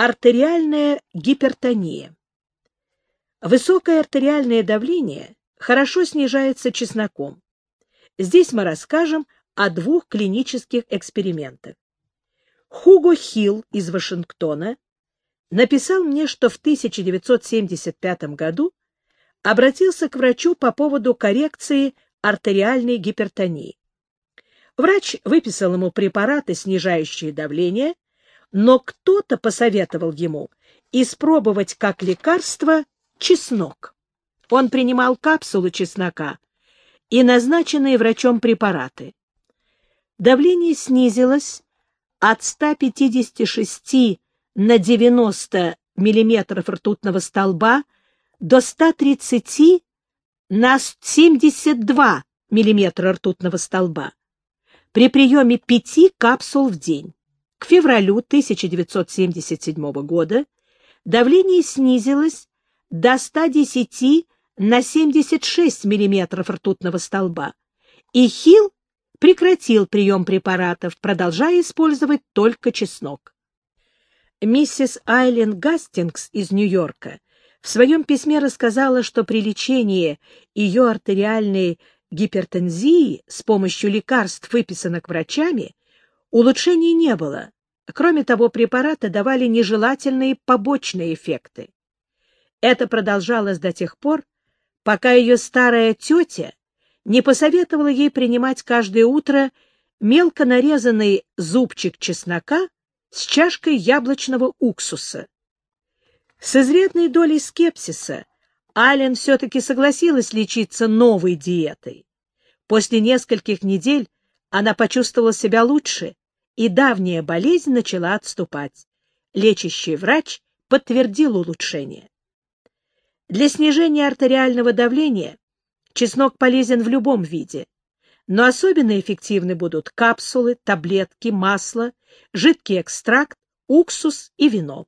Артериальная гипертония. Высокое артериальное давление хорошо снижается чесноком. Здесь мы расскажем о двух клинических экспериментах. Хуго Хилл из Вашингтона написал мне, что в 1975 году обратился к врачу по поводу коррекции артериальной гипертонии. Врач выписал ему препараты, снижающие давление, но кто-то посоветовал ему испробовать как лекарство чеснок. Он принимал капсулы чеснока и назначенные врачом препараты. Давление снизилось от 156 на 90 мм ртутного столба до 130 на 72 мм ртутного столба при приеме 5 капсул в день. К февралю 1977 года давление снизилось до 110 на 76 мм ртутного столба, и Хилл прекратил прием препаратов, продолжая использовать только чеснок. Миссис Айлен Гастингс из Нью-Йорка в своем письме рассказала, что при лечении ее артериальной гипертензии с помощью лекарств, выписанных врачами, улучшений не было. Кроме того, препараты давали нежелательные побочные эффекты. Это продолжалось до тех пор, пока ее старая тетя не посоветовала ей принимать каждое утро мелко нарезанный зубчик чеснока с чашкой яблочного уксуса. С изрядной долей скепсиса Ален все-таки согласилась лечиться новой диетой. После нескольких недель она почувствовала себя лучше, и давняя болезнь начала отступать. Лечащий врач подтвердил улучшение. Для снижения артериального давления чеснок полезен в любом виде, но особенно эффективны будут капсулы, таблетки, масло, жидкий экстракт, уксус и вино.